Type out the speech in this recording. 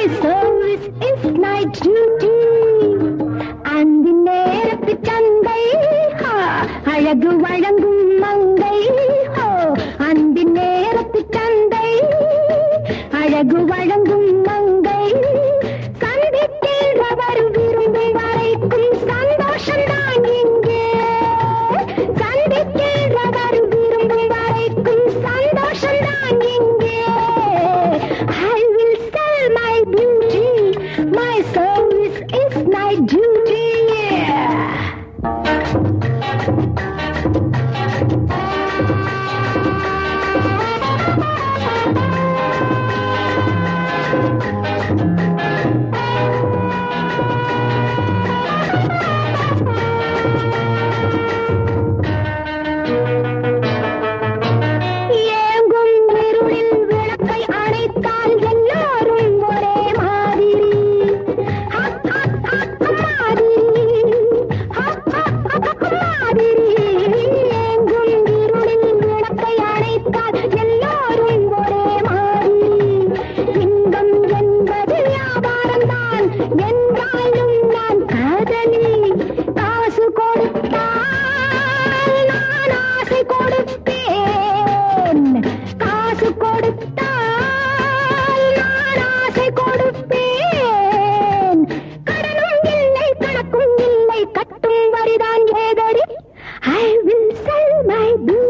my service is night duty. அந்தி நேரத்து சந்தை அழகு வழங்கும் மங்கை அந்தி நேரத்து சந்தை அழகு வழங்கும் Woo!